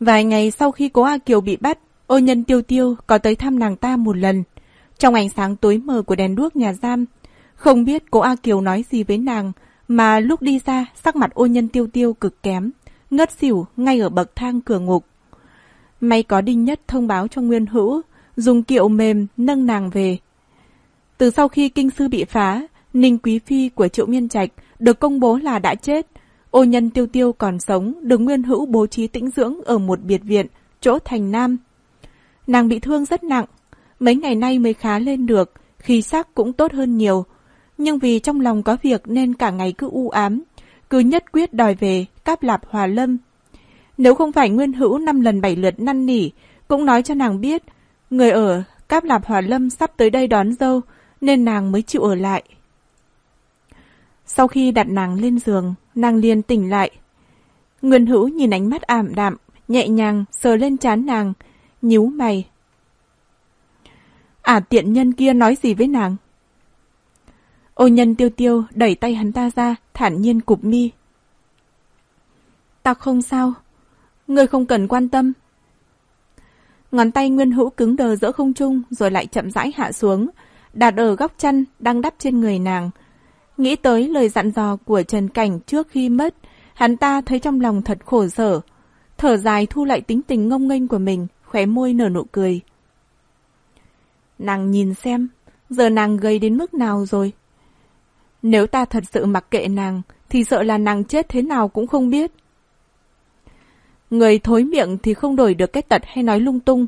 Vài ngày sau khi cố A Kiều bị bắt, ô nhân tiêu tiêu có tới thăm nàng ta một lần. Trong ánh sáng tối mờ của đèn đuốc nhà giam, không biết cố A Kiều nói gì với nàng, mà lúc đi ra sắc mặt ô nhân tiêu tiêu cực kém, ngất xỉu ngay ở bậc thang cửa ngục. May có Đinh Nhất thông báo cho Nguyên Hữu, dùng kiệu mềm nâng nàng về. Từ sau khi kinh sư bị phá, Ninh Quý Phi của Triệu Miên Trạch được công bố là đã chết. Ô nhân tiêu tiêu còn sống, được Nguyên Hữu bố trí tĩnh dưỡng ở một biệt viện, chỗ thành Nam. Nàng bị thương rất nặng, mấy ngày nay mới khá lên được, khí sắc cũng tốt hơn nhiều. Nhưng vì trong lòng có việc nên cả ngày cứ u ám, cứ nhất quyết đòi về Cáp Lạp Hòa Lâm. Nếu không phải Nguyên Hữu năm lần bảy lượt năn nỉ, cũng nói cho nàng biết, người ở Cáp Lạp Hòa Lâm sắp tới đây đón dâu, nên nàng mới chịu ở lại. Sau khi đặt nàng lên giường, nàng liền tỉnh lại. Nguyên Hữu nhìn ánh mắt ảm đạm, nhẹ nhàng sờ lên trán nàng, nhíu mày. À tiện nhân kia nói gì với nàng? Ô nhân tiêu tiêu đẩy tay hắn ta ra, thản nhiên cụp mi. Ta không sao. Ngươi không cần quan tâm. Ngón tay Nguyên Hữu cứng đờ giữa không trung rồi lại chậm rãi hạ xuống, đặt ở góc chân đang đắp trên người nàng. Nghĩ tới lời dặn dò của Trần Cảnh trước khi mất, hắn ta thấy trong lòng thật khổ sở. Thở dài thu lại tính tình ngông nghênh của mình, khóe môi nở nụ cười. Nàng nhìn xem, giờ nàng gây đến mức nào rồi? Nếu ta thật sự mặc kệ nàng, thì sợ là nàng chết thế nào cũng không biết. Người thối miệng thì không đổi được cái tật hay nói lung tung.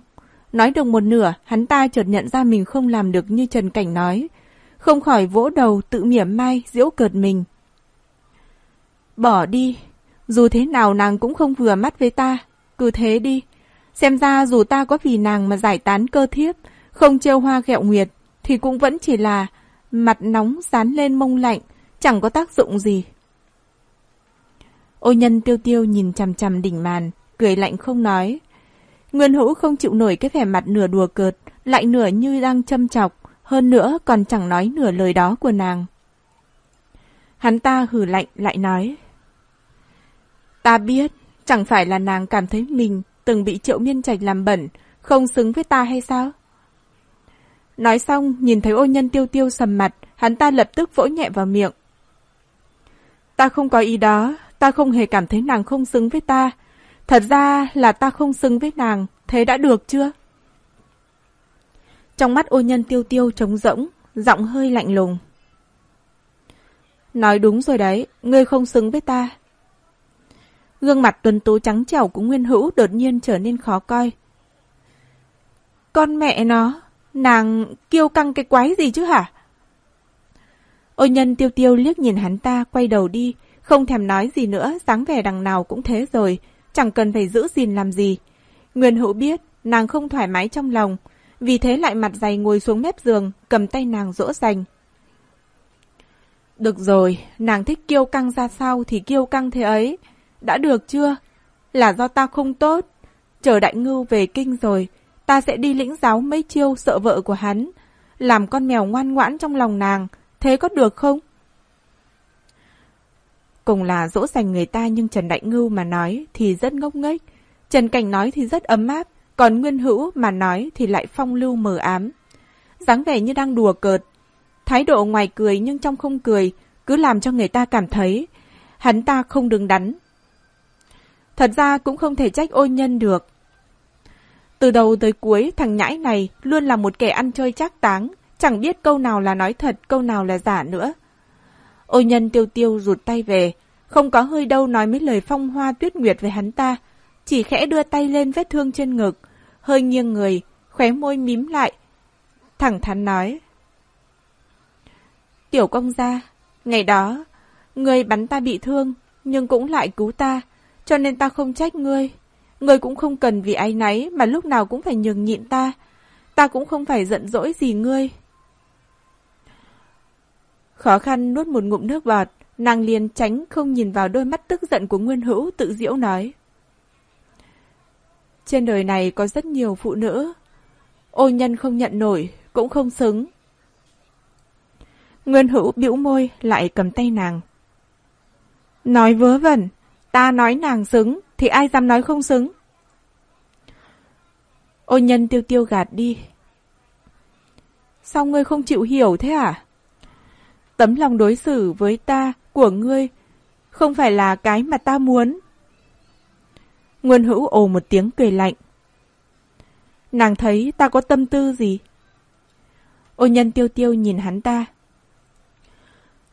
Nói được một nửa, hắn ta chợt nhận ra mình không làm được như Trần Cảnh nói. Không khỏi vỗ đầu tự mỉa mai, diễu cợt mình. Bỏ đi, dù thế nào nàng cũng không vừa mắt với ta, cứ thế đi. Xem ra dù ta có vì nàng mà giải tán cơ thiếp, không trêu hoa ghẹo nguyệt, thì cũng vẫn chỉ là mặt nóng dán lên mông lạnh, chẳng có tác dụng gì. Ô nhân tiêu tiêu nhìn chằm chằm đỉnh màn, cười lạnh không nói. Nguyên hữu không chịu nổi cái vẻ mặt nửa đùa cợt, lại nửa như đang châm chọc, hơn nữa còn chẳng nói nửa lời đó của nàng. Hắn ta hử lạnh lại nói. Ta biết, chẳng phải là nàng cảm thấy mình từng bị triệu miên trạch làm bẩn, không xứng với ta hay sao? Nói xong, nhìn thấy ô nhân tiêu tiêu sầm mặt, hắn ta lập tức vỗ nhẹ vào miệng. Ta không có ý đó, ta không hề cảm thấy nàng không xứng với ta. Thật ra là ta không xứng với nàng, thế đã được chưa? Trong mắt ô nhân tiêu tiêu trống rỗng, giọng hơi lạnh lùng. Nói đúng rồi đấy, ngươi không xứng với ta. Gương mặt tuần tú trắng trẻo của Nguyên Hữu đột nhiên trở nên khó coi. Con mẹ nó, nàng kiêu căng cái quái gì chứ hả? Ô nhân tiêu tiêu liếc nhìn hắn ta quay đầu đi, không thèm nói gì nữa, dáng vẻ đằng nào cũng thế rồi, chẳng cần phải giữ gìn làm gì. Nguyên Hữu biết, nàng không thoải mái trong lòng, vì thế lại mặt dày ngồi xuống mép giường, cầm tay nàng dỗ dành. Được rồi, nàng thích kiêu căng ra sao thì kiêu căng thế ấy. Đã được chưa? Là do ta không tốt. Chờ đại ngưu về kinh rồi, ta sẽ đi lĩnh giáo mấy chiêu sợ vợ của hắn. Làm con mèo ngoan ngoãn trong lòng nàng, thế có được không? Cùng là dỗ dành người ta nhưng Trần Đại Ngưu mà nói thì rất ngốc nghếch. Trần Cảnh nói thì rất ấm áp, còn Nguyên Hữu mà nói thì lại phong lưu mờ ám. dáng vẻ như đang đùa cợt. Thái độ ngoài cười nhưng trong không cười, cứ làm cho người ta cảm thấy hắn ta không đứng đắn. Thật ra cũng không thể trách ôi nhân được. Từ đầu tới cuối, thằng nhãi này luôn là một kẻ ăn chơi chắc táng, chẳng biết câu nào là nói thật, câu nào là giả nữa. Ôi nhân tiêu tiêu rụt tay về, không có hơi đâu nói mấy lời phong hoa tuyết nguyệt về hắn ta, chỉ khẽ đưa tay lên vết thương trên ngực, hơi nghiêng người, khóe môi mím lại. Thẳng thắn nói. Tiểu công gia, ngày đó, ngươi bắn ta bị thương, nhưng cũng lại cứu ta, cho nên ta không trách ngươi. Ngươi cũng không cần vì ai nấy mà lúc nào cũng phải nhường nhịn ta. Ta cũng không phải giận dỗi gì ngươi. Khó khăn nuốt một ngụm nước bọt, nàng liền tránh không nhìn vào đôi mắt tức giận của Nguyên Hữu tự diễu nói. Trên đời này có rất nhiều phụ nữ. Ô nhân không nhận nổi, cũng không xứng. Nguyên Hữu bĩu môi lại cầm tay nàng. Nói vớ vẩn, ta nói nàng xứng, thì ai dám nói không xứng. Ô nhân tiêu tiêu gạt đi. Sao ngươi không chịu hiểu thế à? Tấm lòng đối xử với ta, của ngươi, không phải là cái mà ta muốn. Nguyên hữu ồ một tiếng cười lạnh. Nàng thấy ta có tâm tư gì? Ô nhân tiêu tiêu nhìn hắn ta.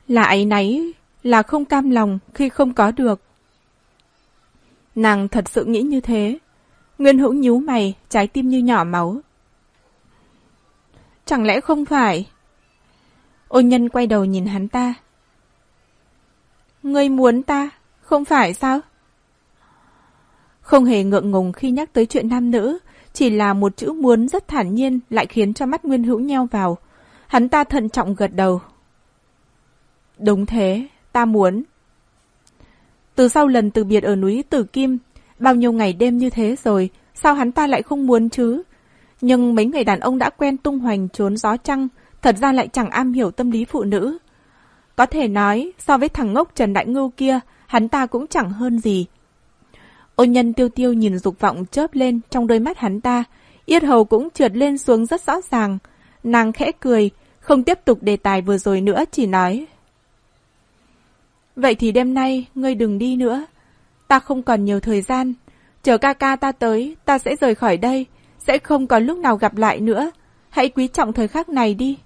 Là ấy nấy, là không cam lòng khi không có được. Nàng thật sự nghĩ như thế. Nguyên hữu nhíu mày, trái tim như nhỏ máu. Chẳng lẽ không phải? Ô nhân quay đầu nhìn hắn ta. Ngươi muốn ta, không phải sao? Không hề ngượng ngùng khi nhắc tới chuyện nam nữ, chỉ là một chữ muốn rất thản nhiên lại khiến cho mắt Nguyên Hữu nheo vào. Hắn ta thận trọng gật đầu. Đúng thế, ta muốn. Từ sau lần từ biệt ở núi Tử Kim, bao nhiêu ngày đêm như thế rồi, sao hắn ta lại không muốn chứ? Nhưng mấy người đàn ông đã quen tung hoành trốn gió trăng, thật ra lại chẳng am hiểu tâm lý phụ nữ. Có thể nói, so với thằng ngốc Trần Đại Ngưu kia, hắn ta cũng chẳng hơn gì. Ôn nhân tiêu tiêu nhìn dục vọng chớp lên trong đôi mắt hắn ta, yết hầu cũng trượt lên xuống rất rõ ràng. Nàng khẽ cười, không tiếp tục đề tài vừa rồi nữa, chỉ nói. Vậy thì đêm nay, ngươi đừng đi nữa. Ta không còn nhiều thời gian. Chờ ca ca ta tới, ta sẽ rời khỏi đây. Sẽ không còn lúc nào gặp lại nữa. Hãy quý trọng thời khắc này đi.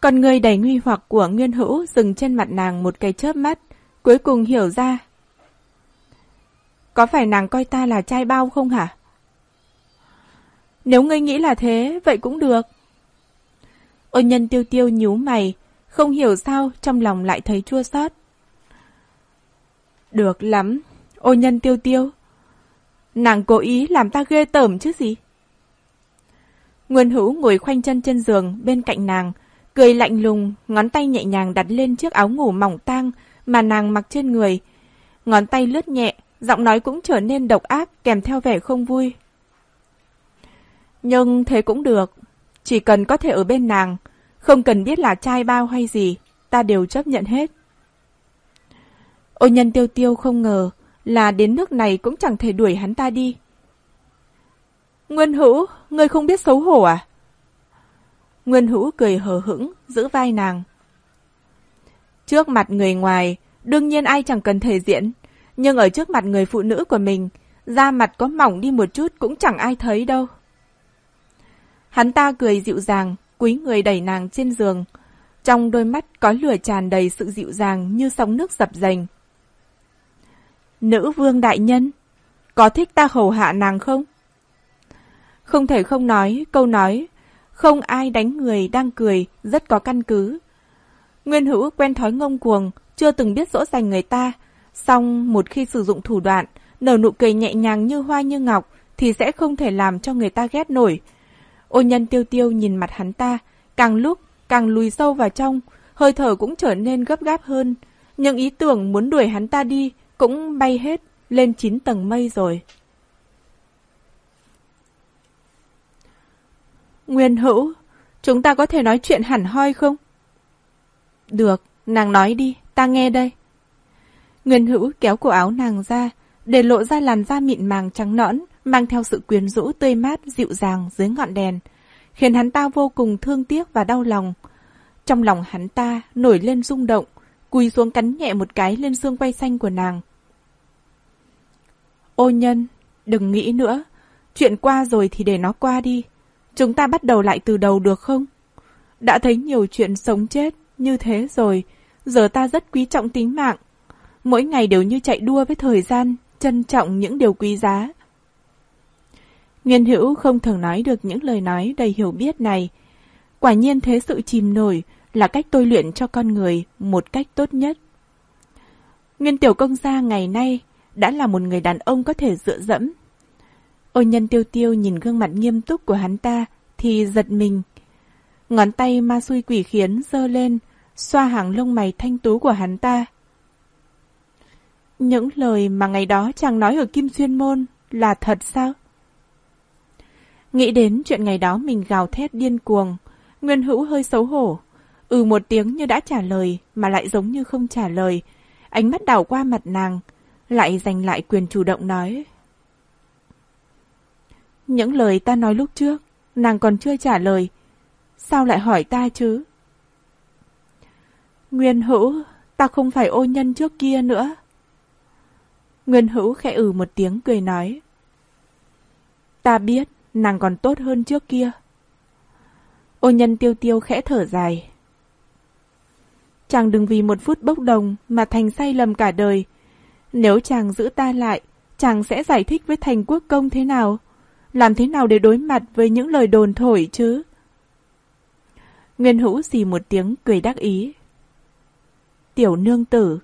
Con người đầy nguy hoặc của Nguyên Hữu dừng trên mặt nàng một cái chớp mắt, cuối cùng hiểu ra. Có phải nàng coi ta là trai bao không hả? Nếu ngươi nghĩ là thế, vậy cũng được. Ôn nhân tiêu tiêu nhíu mày, không hiểu sao trong lòng lại thấy chua xót. Được lắm, ôn nhân tiêu tiêu. Nàng cố ý làm ta ghê tởm chứ gì? Nguyên hữu ngồi khoanh chân trên giường bên cạnh nàng, cười lạnh lùng, ngón tay nhẹ nhàng đặt lên chiếc áo ngủ mỏng tang mà nàng mặc trên người. Ngón tay lướt nhẹ, giọng nói cũng trở nên độc ác kèm theo vẻ không vui. Nhưng thế cũng được, chỉ cần có thể ở bên nàng, không cần biết là trai bao hay gì, ta đều chấp nhận hết. Ôi nhân tiêu tiêu không ngờ là đến nước này cũng chẳng thể đuổi hắn ta đi. Nguyên Hữu, ngươi không biết xấu hổ à? Nguyên Hữu cười hờ hững, giữ vai nàng. Trước mặt người ngoài, đương nhiên ai chẳng cần thể diện, nhưng ở trước mặt người phụ nữ của mình, da mặt có mỏng đi một chút cũng chẳng ai thấy đâu. Hắn ta cười dịu dàng, quý người đẩy nàng trên giường. Trong đôi mắt có lửa tràn đầy sự dịu dàng như sóng nước dập dành. Nữ vương đại nhân, có thích ta hầu hạ nàng không? Không thể không nói, câu nói, không ai đánh người đang cười, rất có căn cứ. Nguyên hữu quen thói ngông cuồng, chưa từng biết dỗ dành người ta, song một khi sử dụng thủ đoạn, nở nụ cười nhẹ nhàng như hoa như ngọc, thì sẽ không thể làm cho người ta ghét nổi. Ô nhân tiêu tiêu nhìn mặt hắn ta, càng lúc càng lùi sâu vào trong, hơi thở cũng trở nên gấp gáp hơn. những ý tưởng muốn đuổi hắn ta đi cũng bay hết lên chín tầng mây rồi. Nguyên hữu, chúng ta có thể nói chuyện hẳn hoi không? Được, nàng nói đi, ta nghe đây. Nguyên hữu kéo cổ áo nàng ra, để lộ ra làn da mịn màng trắng nõn, mang theo sự quyến rũ tươi mát dịu dàng dưới ngọn đèn, khiến hắn ta vô cùng thương tiếc và đau lòng. Trong lòng hắn ta nổi lên rung động, cùi xuống cắn nhẹ một cái lên xương quay xanh của nàng. Ô nhân, đừng nghĩ nữa, chuyện qua rồi thì để nó qua đi. Chúng ta bắt đầu lại từ đầu được không? Đã thấy nhiều chuyện sống chết như thế rồi, giờ ta rất quý trọng tính mạng. Mỗi ngày đều như chạy đua với thời gian, trân trọng những điều quý giá. Nguyên hữu không thường nói được những lời nói đầy hiểu biết này. Quả nhiên thế sự chìm nổi là cách tôi luyện cho con người một cách tốt nhất. Nguyên tiểu công gia ngày nay đã là một người đàn ông có thể dựa dẫm. Ôi nhân tiêu tiêu nhìn gương mặt nghiêm túc của hắn ta thì giật mình. Ngón tay ma xui quỷ khiến dơ lên, xoa hàng lông mày thanh tú của hắn ta. Những lời mà ngày đó chàng nói ở Kim Xuyên Môn là thật sao? Nghĩ đến chuyện ngày đó mình gào thét điên cuồng, Nguyên Hữu hơi xấu hổ. Ừ một tiếng như đã trả lời mà lại giống như không trả lời. Ánh mắt đảo qua mặt nàng, lại giành lại quyền chủ động nói. Những lời ta nói lúc trước, nàng còn chưa trả lời. Sao lại hỏi ta chứ? Nguyên hữu, ta không phải ô nhân trước kia nữa. Nguyên hữu khẽ ừ một tiếng cười nói. Ta biết, nàng còn tốt hơn trước kia. Ô nhân tiêu tiêu khẽ thở dài. Chàng đừng vì một phút bốc đồng mà thành say lầm cả đời. Nếu chàng giữ ta lại, chàng sẽ giải thích với thành quốc công thế nào? Làm thế nào để đối mặt với những lời đồn thổi chứ? Nguyên hữu xì một tiếng cười đắc ý. Tiểu nương tử,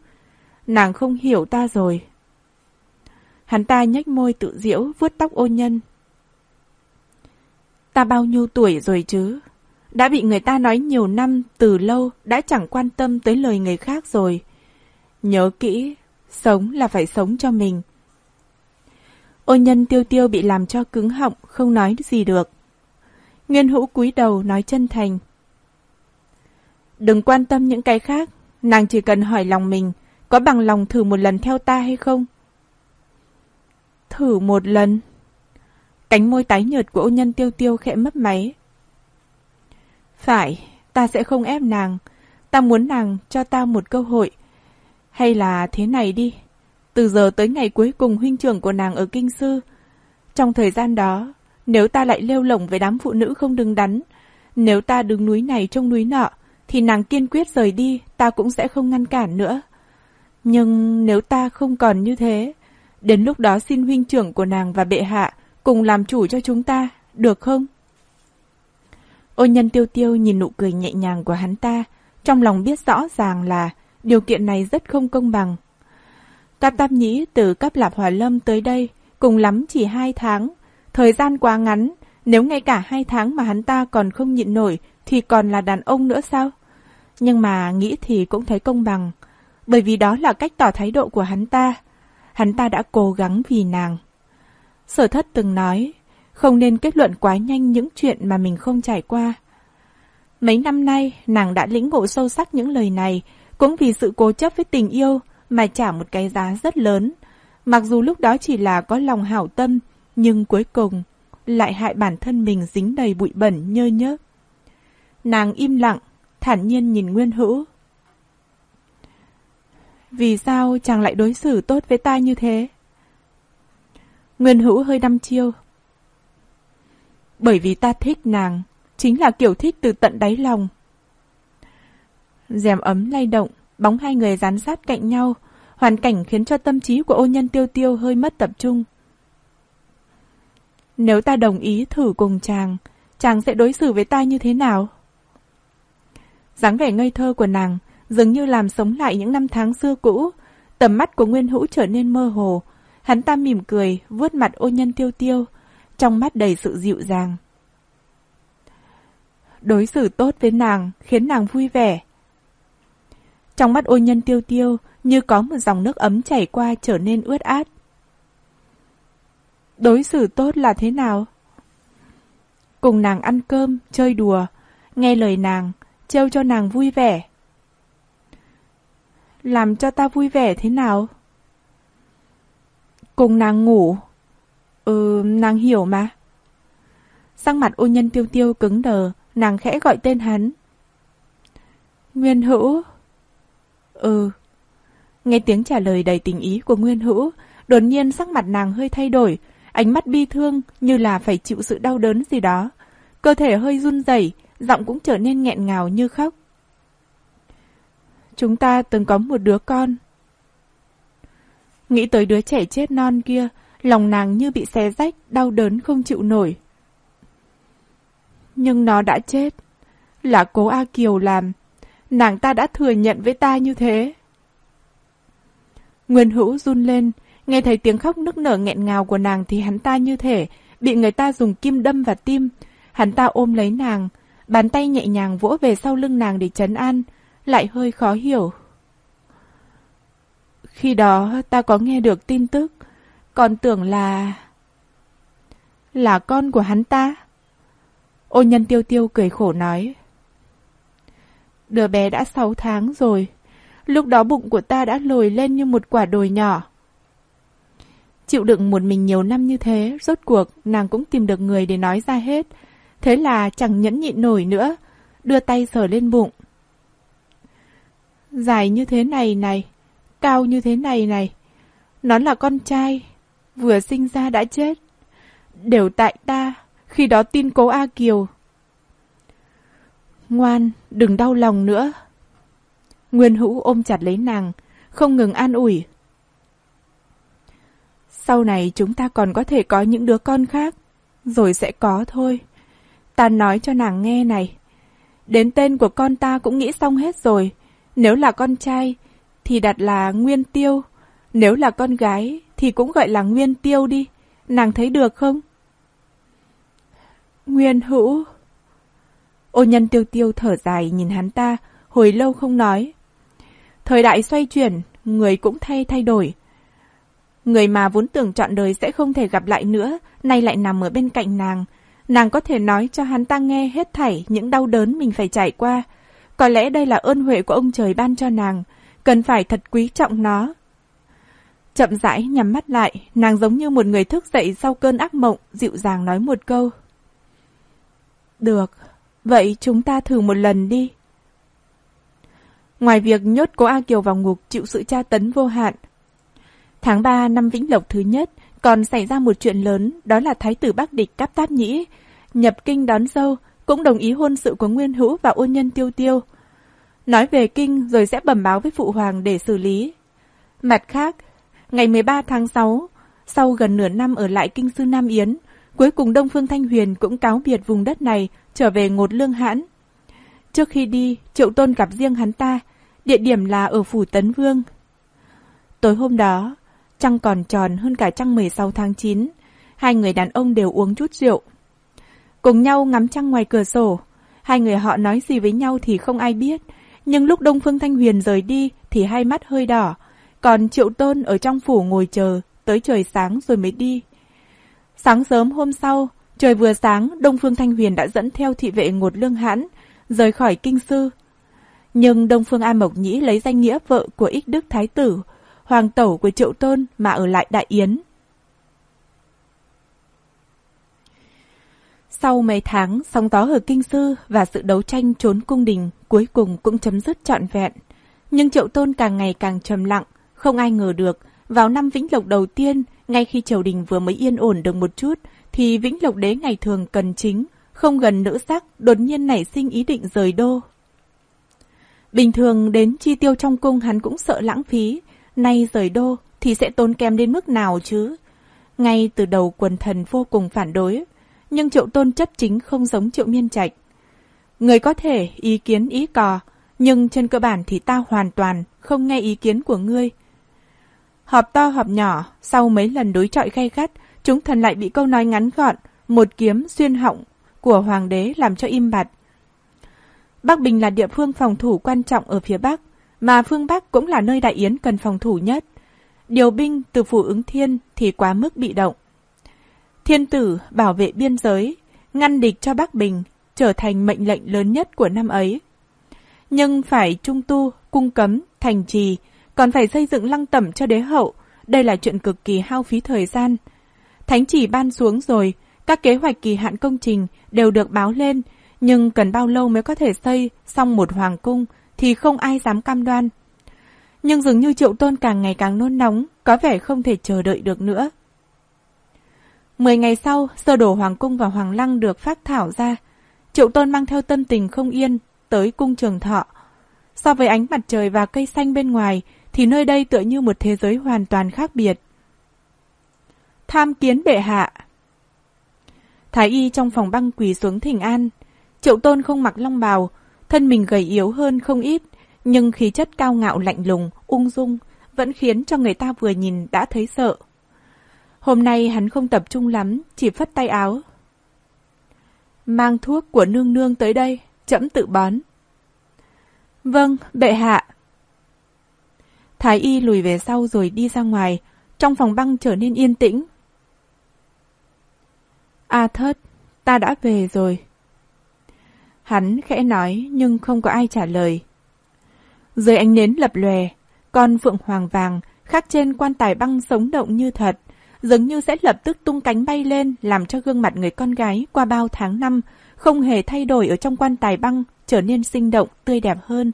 nàng không hiểu ta rồi. Hắn ta nhếch môi tự diễu vuốt tóc ô nhân. Ta bao nhiêu tuổi rồi chứ? Đã bị người ta nói nhiều năm, từ lâu, đã chẳng quan tâm tới lời người khác rồi. Nhớ kỹ, sống là phải sống cho mình. Ô nhân tiêu tiêu bị làm cho cứng họng, không nói gì được. Nguyên hữu cúi đầu nói chân thành. Đừng quan tâm những cái khác, nàng chỉ cần hỏi lòng mình, có bằng lòng thử một lần theo ta hay không? Thử một lần. Cánh môi tái nhợt của ô nhân tiêu tiêu khẽ mấp máy. Phải, ta sẽ không ép nàng. Ta muốn nàng cho ta một cơ hội. Hay là thế này đi. Từ giờ tới ngày cuối cùng huynh trưởng của nàng ở Kinh Sư. Trong thời gian đó, nếu ta lại lêu lỏng với đám phụ nữ không đứng đắn, nếu ta đứng núi này trông núi nọ, thì nàng kiên quyết rời đi, ta cũng sẽ không ngăn cản nữa. Nhưng nếu ta không còn như thế, đến lúc đó xin huynh trưởng của nàng và bệ hạ cùng làm chủ cho chúng ta, được không? Ôn nhân tiêu tiêu nhìn nụ cười nhẹ nhàng của hắn ta, trong lòng biết rõ ràng là điều kiện này rất không công bằng. Cáp Tam Nhĩ từ Cáp Lạp Hòa Lâm tới đây, cùng lắm chỉ hai tháng. Thời gian quá ngắn, nếu ngay cả hai tháng mà hắn ta còn không nhịn nổi, thì còn là đàn ông nữa sao? Nhưng mà nghĩ thì cũng thấy công bằng, bởi vì đó là cách tỏ thái độ của hắn ta. Hắn ta đã cố gắng vì nàng. Sở thất từng nói, không nên kết luận quá nhanh những chuyện mà mình không trải qua. Mấy năm nay, nàng đã lĩnh ngộ sâu sắc những lời này, cũng vì sự cố chấp với tình yêu mà trả một cái giá rất lớn. Mặc dù lúc đó chỉ là có lòng hảo tâm, nhưng cuối cùng lại hại bản thân mình dính đầy bụi bẩn nhơ nhớp. Nàng im lặng, thản nhiên nhìn Nguyên Hữu. Vì sao chàng lại đối xử tốt với ta như thế? Nguyên Hữu hơi đăm chiêu, bởi vì ta thích nàng, chính là kiểu thích từ tận đáy lòng. rèm ấm lay động, bóng hai người dán sát cạnh nhau, hoàn cảnh khiến cho tâm trí của ô nhân tiêu tiêu hơi mất tập trung. Nếu ta đồng ý thử cùng chàng, chàng sẽ đối xử với ta như thế nào? dáng vẻ ngây thơ của nàng dường như làm sống lại những năm tháng xưa cũ, tầm mắt của Nguyên Hữu trở nên mơ hồ. Hắn ta mỉm cười, vuốt mặt ô nhân tiêu tiêu, trong mắt đầy sự dịu dàng. Đối xử tốt với nàng khiến nàng vui vẻ. Trong mắt ô nhân tiêu tiêu như có một dòng nước ấm chảy qua trở nên ướt át. Đối xử tốt là thế nào? Cùng nàng ăn cơm, chơi đùa, nghe lời nàng, trêu cho nàng vui vẻ. Làm cho ta vui vẻ thế nào? Cùng nàng ngủ, Ừ, nàng hiểu mà. Sắc mặt ô nhân tiêu tiêu cứng đờ, nàng khẽ gọi tên hắn. Nguyên hữu. Ừ. Nghe tiếng trả lời đầy tình ý của Nguyên hữu, đột nhiên sắc mặt nàng hơi thay đổi, ánh mắt bi thương như là phải chịu sự đau đớn gì đó. Cơ thể hơi run rẩy, giọng cũng trở nên nghẹn ngào như khóc. Chúng ta từng có một đứa con. Nghĩ tới đứa trẻ chết non kia, lòng nàng như bị xé rách, đau đớn không chịu nổi. Nhưng nó đã chết. Là cố A Kiều làm. Nàng ta đã thừa nhận với ta như thế. Nguyên hữu run lên, nghe thấy tiếng khóc nức nở nghẹn ngào của nàng thì hắn ta như thể bị người ta dùng kim đâm vào tim. Hắn ta ôm lấy nàng, bàn tay nhẹ nhàng vỗ về sau lưng nàng để trấn an, lại hơi khó hiểu. Khi đó ta có nghe được tin tức, còn tưởng là... Là con của hắn ta? Ô nhân tiêu tiêu cười khổ nói. Đứa bé đã 6 tháng rồi. Lúc đó bụng của ta đã lồi lên như một quả đồi nhỏ. Chịu đựng một mình nhiều năm như thế, rốt cuộc nàng cũng tìm được người để nói ra hết. Thế là chẳng nhẫn nhịn nổi nữa, đưa tay sờ lên bụng. Dài như thế này này, cao như thế này này. Nó là con trai, vừa sinh ra đã chết. Đều tại ta, khi đó tin cố A Kiều. Ngoan, đừng đau lòng nữa. Nguyên Hữu ôm chặt lấy nàng, không ngừng an ủi. Sau này chúng ta còn có thể có những đứa con khác, rồi sẽ có thôi. Ta nói cho nàng nghe này. Đến tên của con ta cũng nghĩ xong hết rồi. Nếu là con trai, thì đặt là Nguyên Tiêu. Nếu là con gái, thì cũng gọi là Nguyên Tiêu đi. Nàng thấy được không? Nguyên Hữu... Ô nhân tiêu tiêu thở dài nhìn hắn ta, hồi lâu không nói. Thời đại xoay chuyển, người cũng thay thay đổi. Người mà vốn tưởng chọn đời sẽ không thể gặp lại nữa, nay lại nằm ở bên cạnh nàng. Nàng có thể nói cho hắn ta nghe hết thảy những đau đớn mình phải trải qua. Có lẽ đây là ơn huệ của ông trời ban cho nàng, cần phải thật quý trọng nó. Chậm rãi nhắm mắt lại, nàng giống như một người thức dậy sau cơn ác mộng, dịu dàng nói một câu. Được, vậy chúng ta thử một lần đi. Ngoài việc nhốt cố A Kiều vào ngục chịu sự tra tấn vô hạn, tháng 3 năm Vĩnh Lộc thứ nhất còn xảy ra một chuyện lớn đó là Thái tử Bắc Địch Cáp Táp Nhĩ nhập kinh đón dâu cũng đồng ý hôn sự của Nguyên Hữu và ôn nhân Tiêu Tiêu. Nói về kinh rồi sẽ bẩm báo với Phụ Hoàng để xử lý. Mặt khác, ngày 13 tháng 6, sau gần nửa năm ở lại kinh sư Nam Yến, cuối cùng Đông Phương Thanh Huyền cũng cáo biệt vùng đất này trở về ngột lương hãn. Trước khi đi, Triệu Tôn gặp riêng hắn ta, địa điểm là ở Phủ Tấn Vương. Tối hôm đó, trăng còn tròn hơn cả trăng 16 tháng 9, hai người đàn ông đều uống chút rượu. Cùng nhau ngắm trăng ngoài cửa sổ, hai người họ nói gì với nhau thì không ai biết, nhưng lúc Đông Phương Thanh Huyền rời đi thì hai mắt hơi đỏ, còn Triệu Tôn ở trong phủ ngồi chờ, tới trời sáng rồi mới đi. Sáng sớm hôm sau, trời vừa sáng, Đông Phương Thanh Huyền đã dẫn theo thị vệ ngột lương hãn, rời khỏi kinh sư. Nhưng Đông Phương A Mộc Nhĩ lấy danh nghĩa vợ của ích đức thái tử, hoàng tẩu của triệu tôn mà ở lại Đại Yến. Sau mấy tháng sóng gió ở kinh sư và sự đấu tranh trốn cung đình cuối cùng cũng chấm dứt trọn vẹn. Nhưng triệu tôn càng ngày càng trầm lặng, không ai ngờ được, vào năm Vĩnh Lộc đầu tiên, ngay khi triều đình vừa mới yên ổn được một chút, thì Vĩnh Lộc đế ngày thường cần chính, không gần nữ sắc, đột nhiên nảy sinh ý định rời đô. Bình thường đến chi tiêu trong cung hắn cũng sợ lãng phí, nay rời đô thì sẽ tốn kém đến mức nào chứ? Ngay từ đầu quần thần vô cùng phản đối, nhưng triệu tôn chấp chính không giống triệu miên trạch. Người có thể ý kiến ý cò, nhưng trên cơ bản thì ta hoàn toàn không nghe ý kiến của ngươi. Họp to họp nhỏ, sau mấy lần đối trọi gay gắt, chúng thần lại bị câu nói ngắn gọn, một kiếm xuyên họng của hoàng đế làm cho im bặt. Bắc Bình là địa phương phòng thủ quan trọng ở phía Bắc, mà phương Bắc cũng là nơi Đại Yến cần phòng thủ nhất. Điều binh từ phủ ứng thiên thì quá mức bị động. Thiên tử bảo vệ biên giới, ngăn địch cho Bắc Bình, trở thành mệnh lệnh lớn nhất của năm ấy. Nhưng phải trung tu, cung cấm, thành trì, còn phải xây dựng lăng tẩm cho đế hậu, đây là chuyện cực kỳ hao phí thời gian. Thánh chỉ ban xuống rồi, các kế hoạch kỳ hạn công trình đều được báo lên, nhưng cần bao lâu mới có thể xây xong một hoàng cung thì không ai dám cam đoan. Nhưng dường như triệu tôn càng ngày càng nôn nóng, có vẻ không thể chờ đợi được nữa. Mười ngày sau, sơ đồ Hoàng Cung và Hoàng Lăng được phát thảo ra. Triệu tôn mang theo tâm tình không yên, tới cung trường thọ. So với ánh mặt trời và cây xanh bên ngoài, thì nơi đây tựa như một thế giới hoàn toàn khác biệt. Tham kiến bệ hạ Thái y trong phòng băng quỳ xuống thỉnh an. Triệu tôn không mặc long bào, thân mình gầy yếu hơn không ít, nhưng khí chất cao ngạo lạnh lùng, ung dung, vẫn khiến cho người ta vừa nhìn đã thấy sợ. Hôm nay hắn không tập trung lắm, chỉ phất tay áo. Mang thuốc của nương nương tới đây, chậm tự bón. Vâng, bệ hạ. Thái y lùi về sau rồi đi ra ngoài, trong phòng băng trở nên yên tĩnh. A thất, ta đã về rồi. Hắn khẽ nói nhưng không có ai trả lời. Dưới ánh nến lập lòe, con phượng hoàng vàng khắc trên quan tài băng sống động như thật, dường như sẽ lập tức tung cánh bay lên, làm cho gương mặt người con gái qua bao tháng năm không hề thay đổi ở trong quan tài băng, trở nên sinh động, tươi đẹp hơn.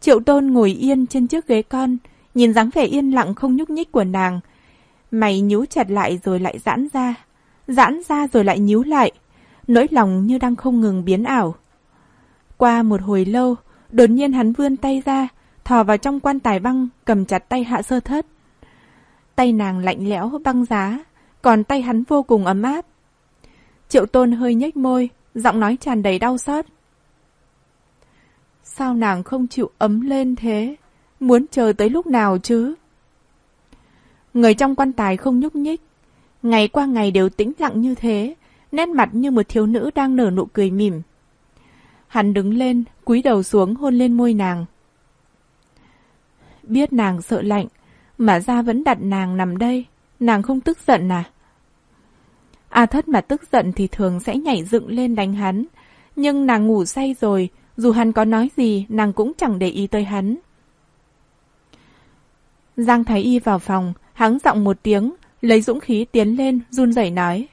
Triệu Tôn ngồi yên trên chiếc ghế con, nhìn dáng vẻ yên lặng không nhúc nhích của nàng. Mày nhíu chặt lại rồi lại giãn ra, giãn ra rồi lại nhíu lại, nỗi lòng như đang không ngừng biến ảo. Qua một hồi lâu, đột nhiên hắn vươn tay ra, thò vào trong quan tài băng, cầm chặt tay hạ sơ thất. Tay nàng lạnh lẽo băng giá, còn tay hắn vô cùng ấm áp. Triệu tôn hơi nhếch môi, giọng nói tràn đầy đau xót. Sao nàng không chịu ấm lên thế? Muốn chờ tới lúc nào chứ? Người trong quan tài không nhúc nhích. Ngày qua ngày đều tĩnh lặng như thế, nét mặt như một thiếu nữ đang nở nụ cười mỉm. Hắn đứng lên, cúi đầu xuống hôn lên môi nàng. Biết nàng sợ lạnh, mà ra vẫn đặt nàng nằm đây, nàng không tức giận à? A thất mà tức giận thì thường sẽ nhảy dựng lên đánh hắn, nhưng nàng ngủ say rồi, dù hắn có nói gì, nàng cũng chẳng để ý tới hắn. Giang Thái Y vào phòng, hắn giọng một tiếng, lấy dũng khí tiến lên, run rẩy nói.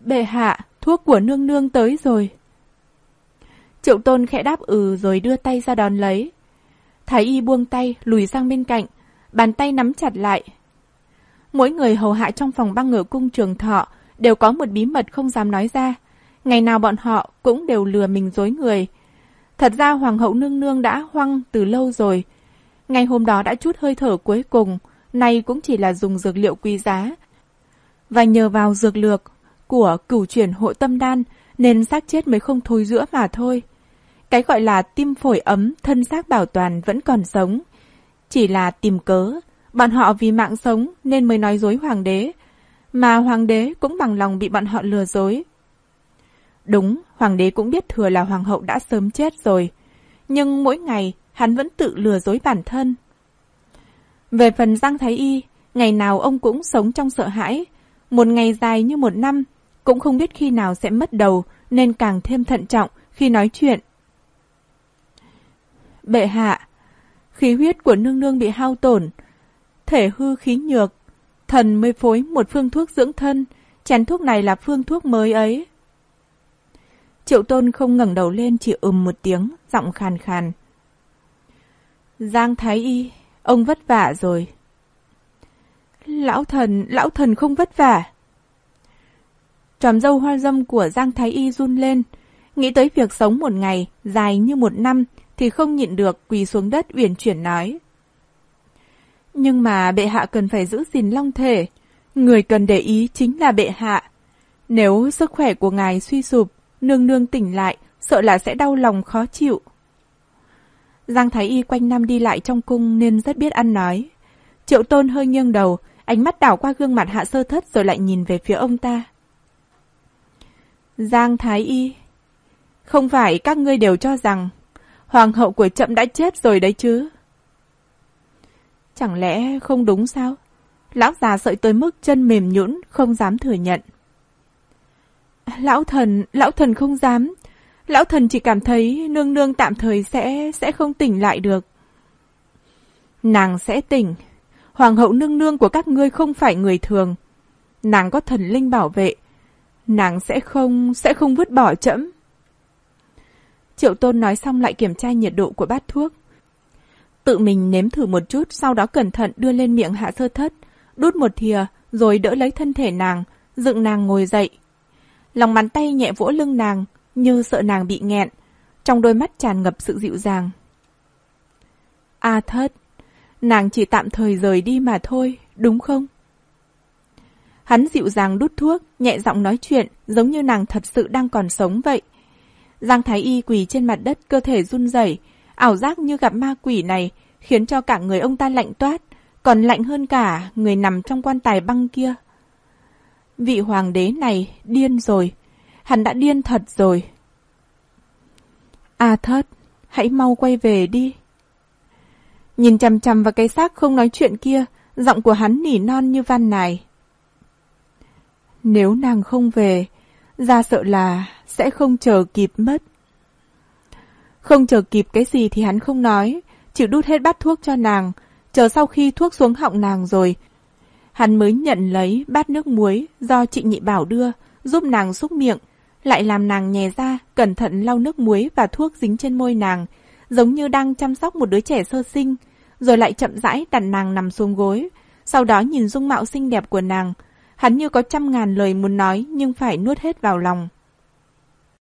Bệ hạ, thuốc của nương nương tới rồi. Triệu tôn khẽ đáp ừ rồi đưa tay ra đón lấy. Thái y buông tay, lùi sang bên cạnh, bàn tay nắm chặt lại. Mỗi người hầu hạ trong phòng băng ngự cung trường thọ đều có một bí mật không dám nói ra. Ngày nào bọn họ cũng đều lừa mình dối người. Thật ra Hoàng hậu nương nương đã hoang từ lâu rồi. Ngày hôm đó đã chút hơi thở cuối cùng, nay cũng chỉ là dùng dược liệu quý giá. Và nhờ vào dược lược của cửu chuyển hộ tâm đan nên xác chết mới không thối giữa mà thôi. Cái gọi là tim phổi ấm, thân xác bảo toàn vẫn còn sống. Chỉ là tìm cớ, bọn họ vì mạng sống nên mới nói dối hoàng đế, mà hoàng đế cũng bằng lòng bị bọn họ lừa dối. Đúng, hoàng đế cũng biết thừa là hoàng hậu đã sớm chết rồi, nhưng mỗi ngày hắn vẫn tự lừa dối bản thân. Về phần Giang Thái Y, ngày nào ông cũng sống trong sợ hãi, một ngày dài như một năm, cũng không biết khi nào sẽ mất đầu nên càng thêm thận trọng khi nói chuyện. Bệ hạ, khí huyết của nương nương bị hao tổn, thể hư khí nhược, thần mới phối một phương thuốc dưỡng thân, chén thuốc này là phương thuốc mới ấy. Triệu tôn không ngẩng đầu lên chỉ ừm một tiếng, giọng khàn khàn. Giang Thái Y, ông vất vả rồi. Lão thần, lão thần không vất vả. Tròm dâu hoa dâm của Giang Thái Y run lên, nghĩ tới việc sống một ngày, dài như một năm, thì không nhịn được quỳ xuống đất uyển chuyển nói. Nhưng mà bệ hạ cần phải giữ gìn long thể, người cần để ý chính là bệ hạ. Nếu sức khỏe của ngài suy sụp, nương nương tỉnh lại, sợ là sẽ đau lòng khó chịu. Giang Thái Y quanh năm đi lại trong cung nên rất biết ăn nói. Triệu tôn hơi nghiêng đầu, ánh mắt đảo qua gương mặt hạ sơ thất rồi lại nhìn về phía ông ta. Giang Thái Y Không phải các ngươi đều cho rằng Hoàng hậu của chậm đã chết rồi đấy chứ Chẳng lẽ không đúng sao? Lão già sợi tới mức chân mềm nhũn không dám thừa nhận. Lão thần, lão thần không dám. Lão thần chỉ cảm thấy nương nương tạm thời sẽ, sẽ không tỉnh lại được. Nàng sẽ tỉnh. Hoàng hậu nương nương của các ngươi không phải người thường. Nàng có thần linh bảo vệ. Nàng sẽ không, sẽ không vứt bỏ chậm. Triệu tôn nói xong lại kiểm tra nhiệt độ của bát thuốc. Tự mình nếm thử một chút, sau đó cẩn thận đưa lên miệng hạ sơ thất, đút một thìa, rồi đỡ lấy thân thể nàng, dựng nàng ngồi dậy. Lòng bàn tay nhẹ vỗ lưng nàng, như sợ nàng bị nghẹn, trong đôi mắt tràn ngập sự dịu dàng. A thất, nàng chỉ tạm thời rời đi mà thôi, đúng không? Hắn dịu dàng đút thuốc, nhẹ giọng nói chuyện, giống như nàng thật sự đang còn sống vậy. Giang Thái Y quỳ trên mặt đất, cơ thể run rẩy, ảo giác như gặp ma quỷ này, khiến cho cả người ông ta lạnh toát, còn lạnh hơn cả người nằm trong quan tài băng kia. Vị hoàng đế này điên rồi, hắn đã điên thật rồi. A thất, hãy mau quay về đi. Nhìn chằm chằm vào cái xác không nói chuyện kia, giọng của hắn nỉ non như van nài. Nếu nàng không về, ra sợ là sẽ không chờ kịp mất. Không chờ kịp cái gì thì hắn không nói, chỉ đút hết bát thuốc cho nàng, chờ sau khi thuốc xuống họng nàng rồi. Hắn mới nhận lấy bát nước muối do chị Nhị Bảo đưa, giúp nàng xúc miệng, lại làm nàng nhè ra, cẩn thận lau nước muối và thuốc dính trên môi nàng, giống như đang chăm sóc một đứa trẻ sơ sinh, rồi lại chậm rãi đặt nàng nằm xuống gối, sau đó nhìn dung mạo xinh đẹp của nàng. Hắn như có trăm ngàn lời muốn nói nhưng phải nuốt hết vào lòng.